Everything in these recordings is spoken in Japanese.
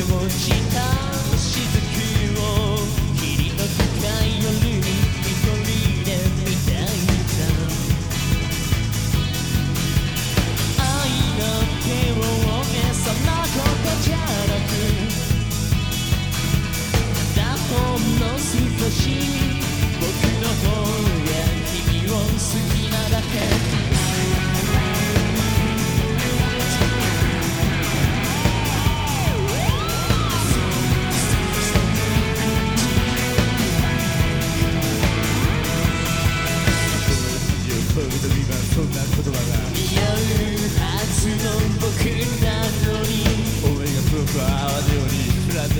いこぼれ落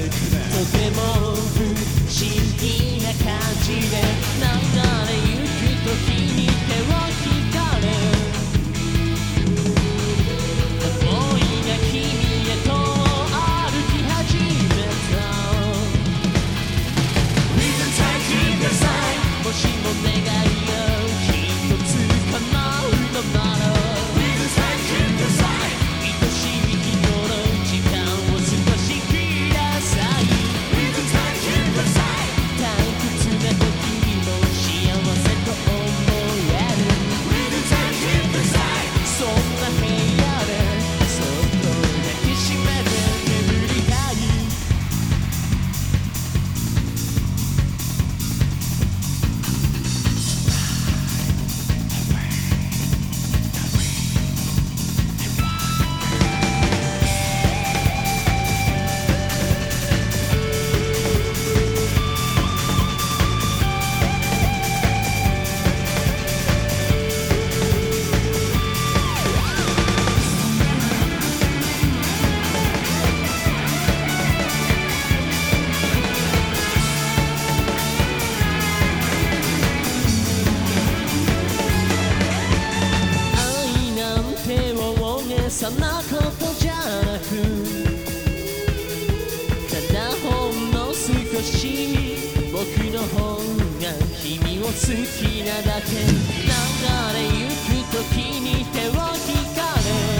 ても不思議な感じで流れゆく時に手を引かれ思いが君へと歩き始めた。Please take me aside もしもそんなことじゃなくただほんの少し僕の方が君を好きなだけ。流れゆく時に手を引かれ。